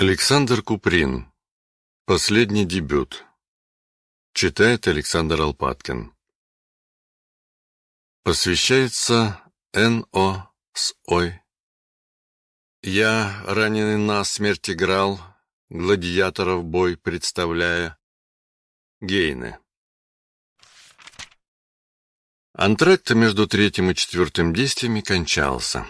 Александр Куприн. Последний дебют. Читает Александр Алпаткин. Посвящается Н.О. с Ой. Я, раненый на смерть играл, гладиаторов бой представляя. Гейны. Антракт между третьим и четвертым действиями кончался.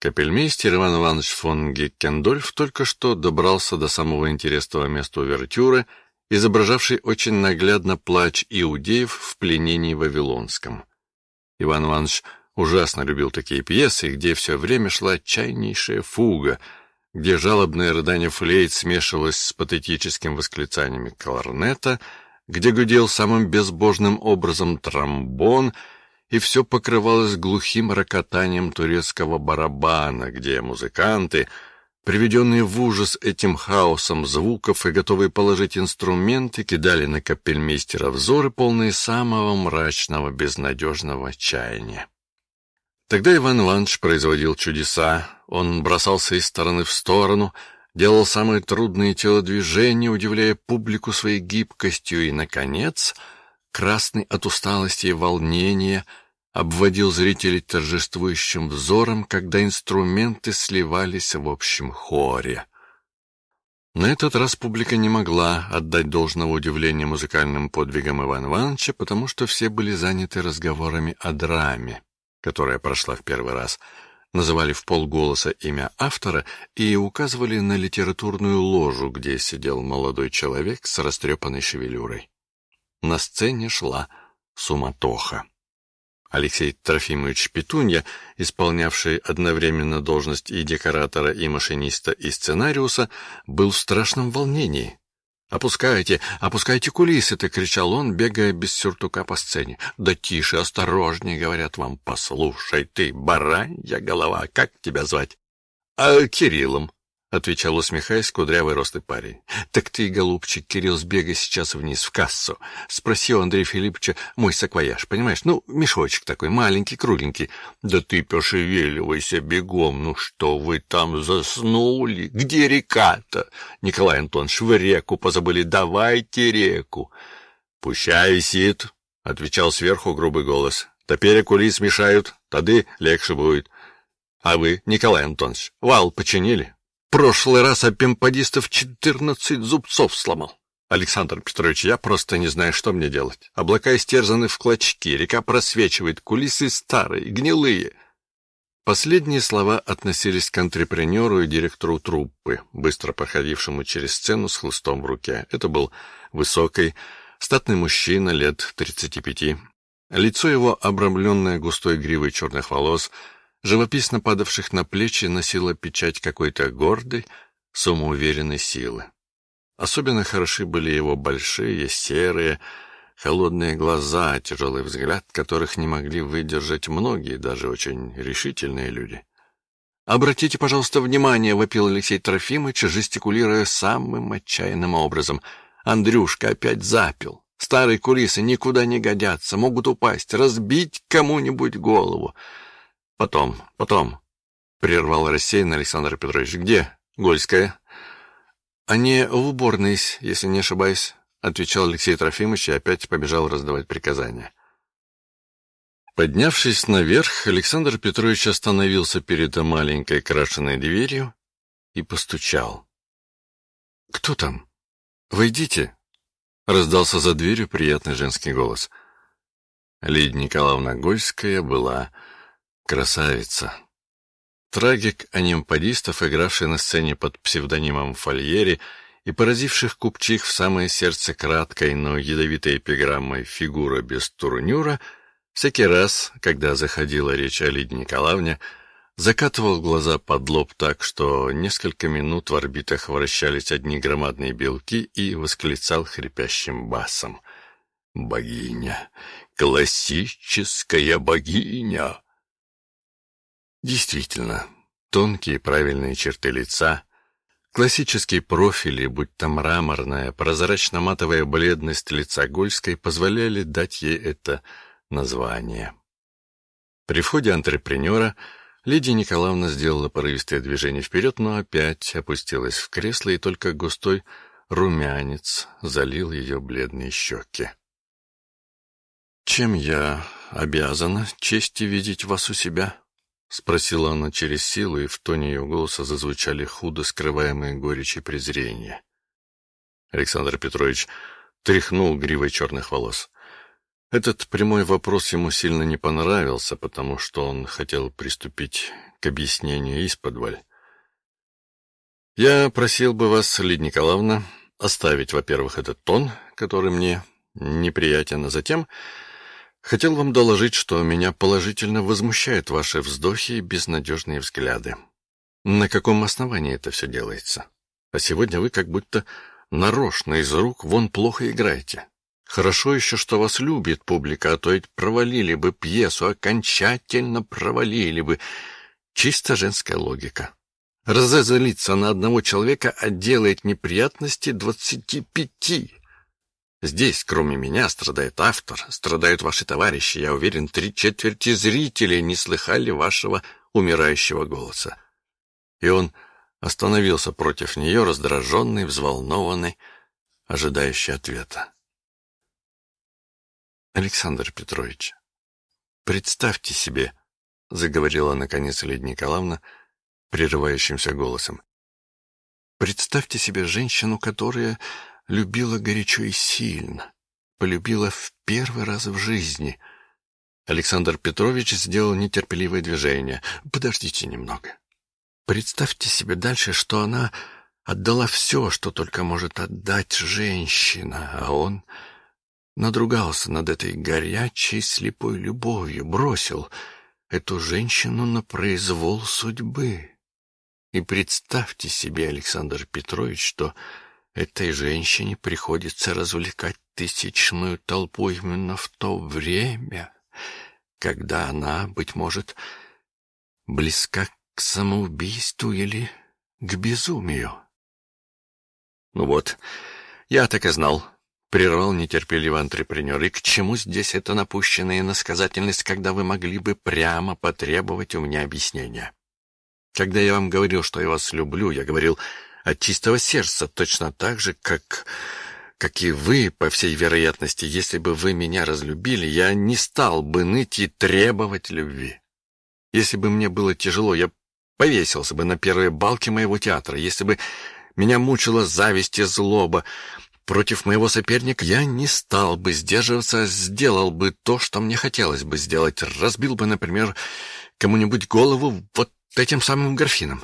Капельмейстер Иван Иванович фон Геккендольф только что добрался до самого интересного места увертюры, изображавшей очень наглядно плач иудеев в пленении Вавилонском. Иван Иванович ужасно любил такие пьесы, где все время шла отчаяннейшая фуга, где жалобное рыдание флейт смешивалось с патетическим восклицаниями кларнета, где гудел самым безбожным образом тромбон — и все покрывалось глухим рокотанием турецкого барабана, где музыканты, приведенные в ужас этим хаосом звуков и готовые положить инструменты, кидали на капельмейстера взоры, полные самого мрачного, безнадежного отчаяния. Тогда Иван Иванович производил чудеса, он бросался из стороны в сторону, делал самые трудные телодвижения, удивляя публику своей гибкостью и, наконец, — красный от усталости и волнения, обводил зрителей торжествующим взором, когда инструменты сливались в общем хоре. На этот раз публика не могла отдать должного удивления музыкальным подвигам Ивана Ивановича, потому что все были заняты разговорами о драме, которая прошла в первый раз, называли в полголоса имя автора и указывали на литературную ложу, где сидел молодой человек с растрепанной шевелюрой. На сцене шла суматоха. Алексей Трофимович Петунья, исполнявший одновременно должность и декоратора, и машиниста, и сценариуса, был в страшном волнении. «Опускайте, опускайте кулисы!» — кричал он, бегая без сюртука по сцене. «Да тише, осторожнее!» — говорят вам. «Послушай ты, баранья голова, как тебя звать?» «А Кириллом», — отвечал, усмехаясь, кудрявый ростый парень. — Так ты, голубчик, Кирилл, сбегай сейчас вниз в кассу. Спроси у Андрея Филипповича мой саквояж, понимаешь? Ну, мешочек такой, маленький, кругленький. — Да ты пошевеливайся бегом, ну что вы там заснули? Где река-то? Николай Антонович, в реку позабыли, давайте реку. — Пущай висит, — отвечал сверху грубый голос. — Теперь кулис мешают, тады легче будет. — А вы, Николай Антонович, вал починили? — прошлый раз апемпадистов четырнадцать зубцов сломал. Александр Петрович, я просто не знаю, что мне делать. Облака истерзаны в клочки, река просвечивает, кулисы старые, гнилые. Последние слова относились к антрепренеру и директору труппы, быстро проходившему через сцену с хлыстом в руке. Это был высокий, статный мужчина лет тридцати пяти. Лицо его, обрамленное густой гривой черных волос, живописно падавших на плечи, носила печать какой-то гордой, самоуверенной силы. Особенно хороши были его большие, серые, холодные глаза, тяжелый взгляд, которых не могли выдержать многие, даже очень решительные люди. «Обратите, пожалуйста, внимание», — вопил Алексей Трофимович, жестикулируя самым отчаянным образом. «Андрюшка опять запил. Старые кулисы никуда не годятся, могут упасть, разбить кому-нибудь голову. Потом, потом, — прервал рассеянно Александр Петрович. — Где? Гольская? — Они в уборной, если не ошибаюсь, — отвечал Алексей Трофимович и опять побежал раздавать приказания. Поднявшись наверх, Александр Петрович остановился перед маленькой крашеной дверью и постучал. — Кто там? Войдите! — раздался за дверью приятный женский голос. Лидия Николаевна Гольская была Красавица. Трагик анимпадистов, игравший на сцене под псевдонимом Фольери и поразивших купчих в самое сердце краткой, но ядовитой эпиграммой «фигура без турнюра», всякий раз, когда заходила речь о Лиде Николаевне, закатывал глаза под лоб так, что несколько минут в орбитах вращались одни громадные белки и восклицал хрипящим басом. «Богиня! Классическая богиня!» Действительно, тонкие правильные черты лица, классические профили, будь то мраморная, прозрачно-матовая бледность лица Гольской позволяли дать ей это название. При входе антрепренера Лидия Николаевна сделала порывистое движение вперед, но опять опустилась в кресло, и только густой румянец залил ее бледные щеки. «Чем я обязана чести видеть вас у себя?» — спросила она через силу, и в тоне ее голоса зазвучали худо скрываемые горечь и презрение. Александр Петрович тряхнул гривой черных волос. Этот прямой вопрос ему сильно не понравился, потому что он хотел приступить к объяснению исподволь. «Я просил бы вас, Лидия Николаевна, оставить, во-первых, этот тон, который мне неприятен, а затем Хотел вам доложить, что меня положительно возмущают ваши вздохи и безнадежные взгляды. На каком основании это все делается? А сегодня вы как будто нарочно из рук вон плохо играете. Хорошо еще, что вас любит публика, а то ведь провалили бы пьесу, окончательно провалили бы. Чисто женская логика. Разозлиться на одного человека, а делает неприятности двадцати пяти. Здесь, кроме меня, страдает автор, страдают ваши товарищи. Я уверен, три четверти зрителей не слыхали вашего умирающего голоса. И он остановился против нее, раздраженный, взволнованный, ожидающий ответа. Александр Петрович, представьте себе, — заговорила наконец Лидия Николаевна прерывающимся голосом, — представьте себе женщину, которая любила горячо и сильно, полюбила в первый раз в жизни. Александр Петрович сделал нетерпеливое движение. «Подождите немного. Представьте себе дальше, что она отдала все, что только может отдать женщина, а он надругался над этой горячей слепой любовью, бросил эту женщину на произвол судьбы. И представьте себе, Александр Петрович, что Этой женщине приходится развлекать тысячную толпу именно в то время, когда она, быть может, близка к самоубийству или к безумию. Ну вот, я так и знал, — прервал нетерпеливо антрепренер. «И к чему здесь эта напущенная насказательность, когда вы могли бы прямо потребовать у меня объяснения? Когда я вам говорил, что я вас люблю, я говорил от чистого сердца, точно так же, как... как и вы, по всей вероятности, если бы вы меня разлюбили, я не стал бы ныть и требовать любви. Если бы мне было тяжело, я повесился бы на первой балке моего театра. Если бы меня мучила зависть и злоба против моего соперника, я не стал бы сдерживаться, сделал бы то, что мне хотелось бы сделать. Разбил бы, например, кому-нибудь голову вот этим самым графином.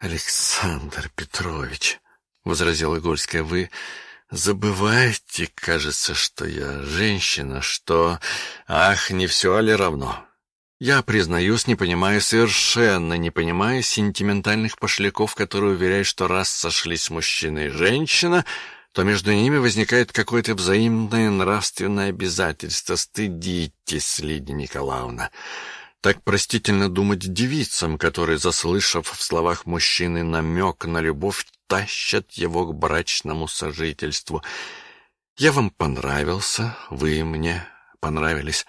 «Александр Петрович», — возразила Игольская, — «вы забываете, кажется, что я женщина, что... Ах, не все ли равно? Я, признаюсь, не понимаю, совершенно не понимаю сентиментальных пошляков, которые уверяют, что раз сошлись мужчина и женщина, то между ними возникает какое-то взаимное нравственное обязательство. Стыдитесь, Лидия Николаевна». Так простительно думать девицам, которые, заслышав в словах мужчины намек на любовь, тащат его к брачному сожительству. Я вам понравился, вы мне понравились.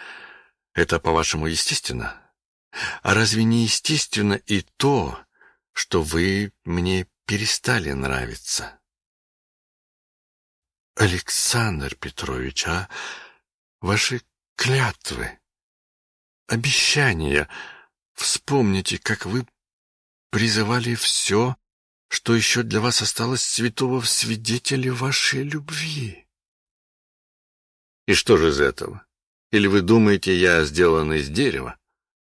Это, по-вашему, естественно? А разве не естественно и то, что вы мне перестали нравиться? Александр Петрович, а ваши клятвы? Обещания. Вспомните, как вы призывали все, что еще для вас осталось святого в свидетеле вашей любви. И что же из этого? Или вы думаете, я сделан из дерева?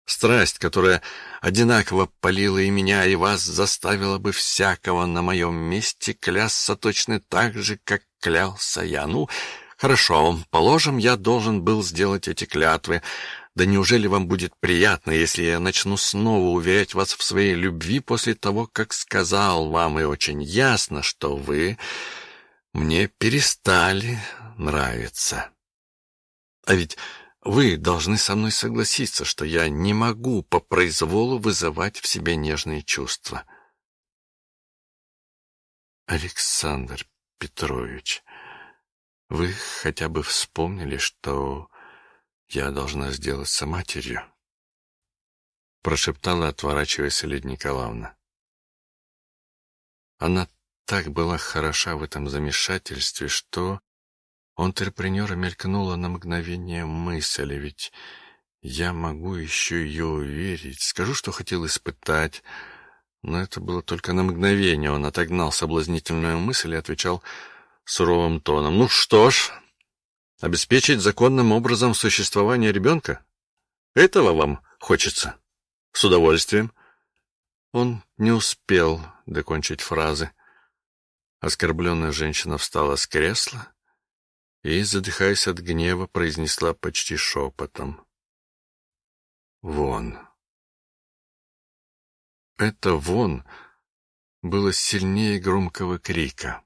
Страсть, которая одинаково полила и меня, и вас, заставила бы всякого на моем месте клясться точно так же, как клялся я. Ну, хорошо, положим, я должен был сделать эти клятвы, да неужели вам будет приятно, если я начну снова уверять вас в своей любви после того, как сказал вам и очень ясно, что вы мне перестали нравиться? А ведь вы должны со мной согласиться, что я не могу по произволу вызывать в себе нежные чувства. Александр Петрович, вы хотя бы вспомнили, что я должна сделаться матерью. прошептала, отворачиваясь Лидия Николаевна. Она так была хороша в этом замешательстве, что у антрепренера мелькнула на мгновение мысль, ведь я могу еще ее уверить. Скажу, что хотел испытать, но это было только на мгновение. Он отогнал соблазнительную мысль и отвечал суровым тоном. «Ну что ж, обеспечить законным образом существование ребенка? Этого вам хочется? С удовольствием». Он не успел докончить фразы. Оскорбленная женщина встала с кресла и, задыхаясь от гнева, произнесла почти шепотом. «Вон». Это «вон» было сильнее громкого крика.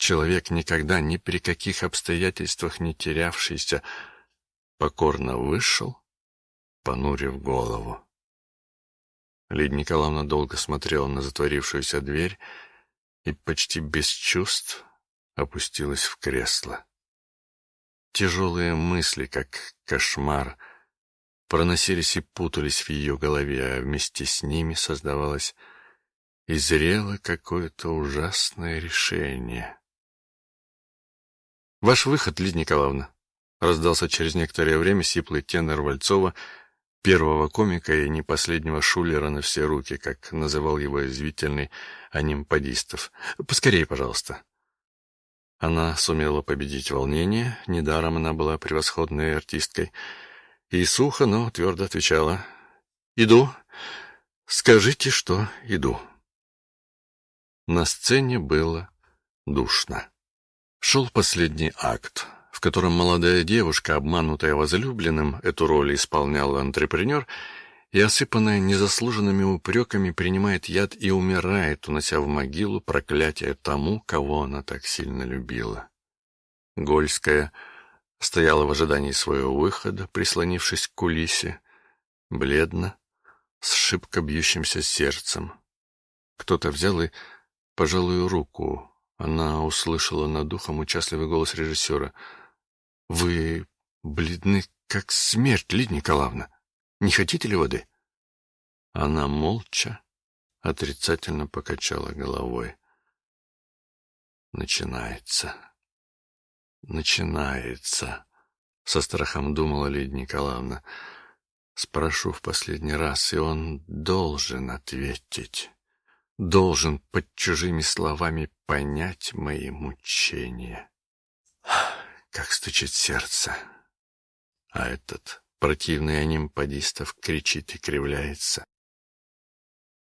Человек, никогда ни при каких обстоятельствах не терявшийся, покорно вышел, понурив голову. Лидия Николаевна долго смотрела на затворившуюся дверь и почти без чувств опустилась в кресло. Тяжелые мысли, как кошмар, проносились и путались в ее голове, а вместе с ними создавалось и зрело какое-то ужасное решение. «Ваш выход, Лидия Николаевна!» — раздался через некоторое время сиплый тенор Вальцова, первого комика и не последнего шулера на все руки, как называл его извительный анимпадистов. «Поскорее, пожалуйста!» Она сумела победить волнение, недаром она была превосходной артисткой, и сухо, но твердо отвечала «Иду, скажите, что иду». На сцене было душно. Шел последний акт, в котором молодая девушка, обманутая возлюбленным, эту роль исполнял антрепренер — и, осыпанная незаслуженными упреками, принимает яд и умирает, унося в могилу проклятие тому, кого она так сильно любила. Гольская стояла в ожидании своего выхода, прислонившись к кулисе, бледно, с шибко бьющимся сердцем. Кто-то взял и пожалуй руку. Она услышала над ухом участливый голос режиссера. «Вы бледны, как смерть, Лидия Николаевна!» Не хотите ли воды?» Она молча, отрицательно покачала головой. «Начинается. Начинается», — со страхом думала Лидия Николаевна. «Спрошу в последний раз, и он должен ответить, должен под чужими словами понять мои мучения. Как стучит сердце. А этот Противный анимпадистов кричит и кривляется.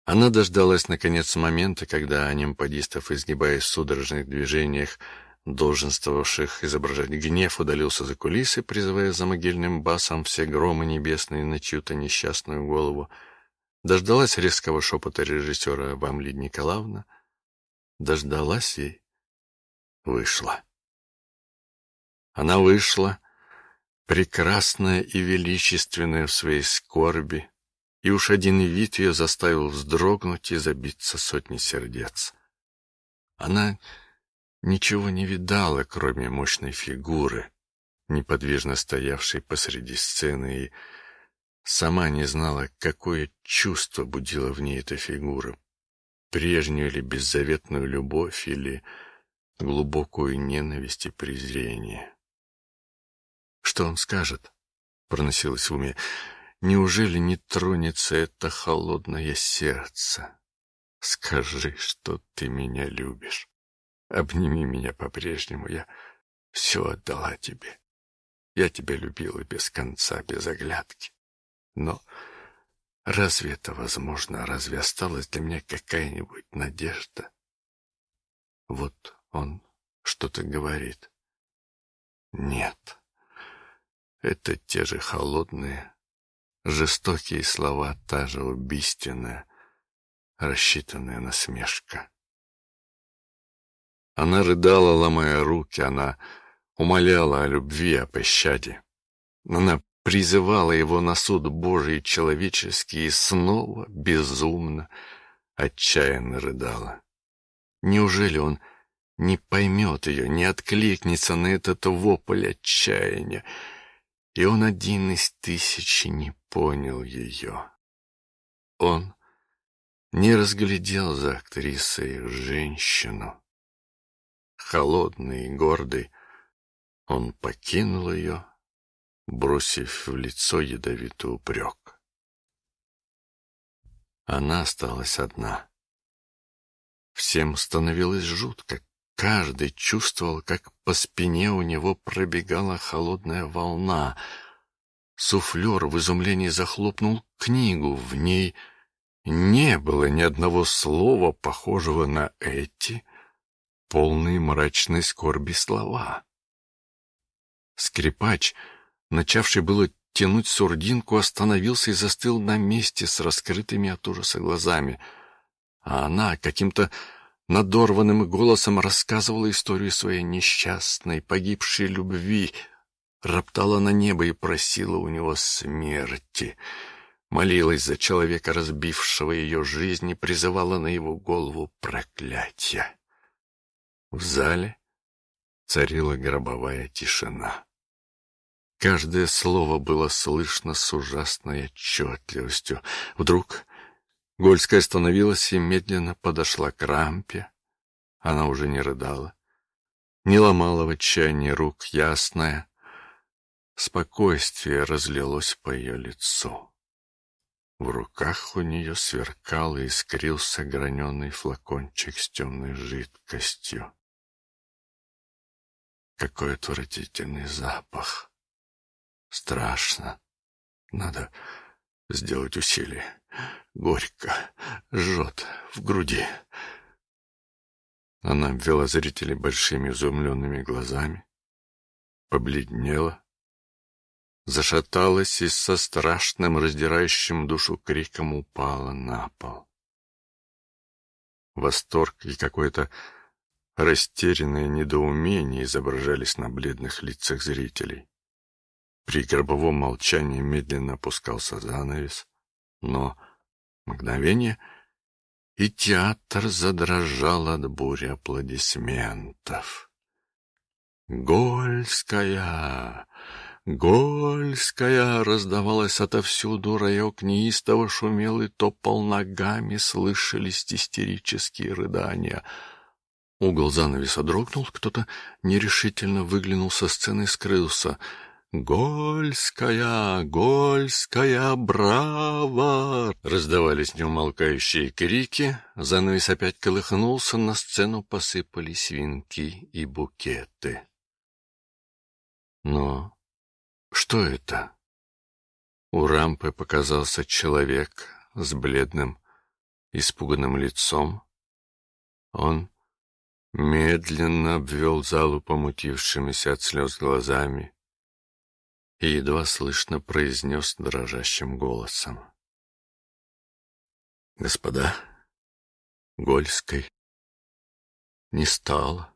Она дождалась, наконец, момента, когда анимпадистов, изгибаясь в судорожных движениях, долженствовавших изображать гнев, удалился за кулисы, призывая за могильным басом все громы небесные на чью-то несчастную голову. Дождалась резкого шепота режиссера «Вам, Лидия Николаевна?» Дождалась и вышла. Она вышла, прекрасная и величественная в своей скорби, и уж один вид ее заставил вздрогнуть и забиться сотни сердец. Она ничего не видала, кроме мощной фигуры, неподвижно стоявшей посреди сцены, и сама не знала, какое чувство будила в ней эта фигура, прежнюю или беззаветную любовь, или глубокую ненависть и презрение. Что он скажет? Проносилось в уме. Неужели не тронется это холодное сердце? Скажи, что ты меня любишь. Обними меня по-прежнему. Я все отдала тебе. Я тебя любила без конца, без оглядки. Но разве это возможно? Разве осталась для меня какая-нибудь надежда? Вот он что-то говорит. Нет. Это те же холодные, жестокие слова, та же убийственная, рассчитанная насмешка. Она рыдала, ломая руки, она умоляла о любви, о пощаде. Она призывала его на суд Божий человеческий и снова безумно, отчаянно рыдала. Неужели он не поймет ее, не откликнется на этот вопль отчаяния? и он один из тысячи не понял ее. он не разглядел за актрисой женщину. Холодный и гордый, он покинул ее, бросив в лицо ядовитый упрек. Она осталась одна. Всем становилось жутко. Каждый чувствовал, как по спине у него пробегала холодная волна. Суфлер в изумлении захлопнул книгу. В ней не было ни одного слова, похожего на эти полные мрачной скорби слова. Скрипач, начавший было тянуть сурдинку, остановился и застыл на месте с раскрытыми от ужаса глазами. А она каким-то надорванным голосом рассказывала историю своей несчастной, погибшей любви, роптала на небо и просила у него смерти — молилась за человека, разбившего ее жизнь, и призывала на его голову проклятие. В зале царила гробовая тишина. Каждое слово было слышно с ужасной отчетливостью. Вдруг Гольская остановилась и медленно подошла к рампе. Она уже не рыдала, не ломала в отчаянии рук, ясное спокойствие разлилось по ее лицу. В руках у нее сверкал и искрился граненый флакончик с темной жидкостью. Какой отвратительный запах. Страшно. Надо сделать усилие. Горько, жжет в груди. Она обвела зрителей большими изумленными глазами, побледнела, зашаталась и со страшным раздирающим душу криком упала на пол. Восторг и какое-то растерянное недоумение изображались на бледных лицах зрителей. При гробовом молчании медленно опускался занавес, но мгновение и театр задрожал от бури аплодисментов. «Гольская! Гольская раздавалась отовсюду, раек неистово шумел и топал ногами, слышались истерические рыдания. Угол занавеса дрогнул, кто-то нерешительно выглянул со сцены и скрылся. «Гольская! Гольская! Браво!» Раздавались неумолкающие крики, занавес опять колыхнулся, на сцену посыпались венки и букеты. Но что это? У рампы показался человек с бледным, испуганным лицом. Он медленно обвел залу помутившимися от слез глазами и едва слышно произнес дрожащим голосом. «Господа, Гольской не стало».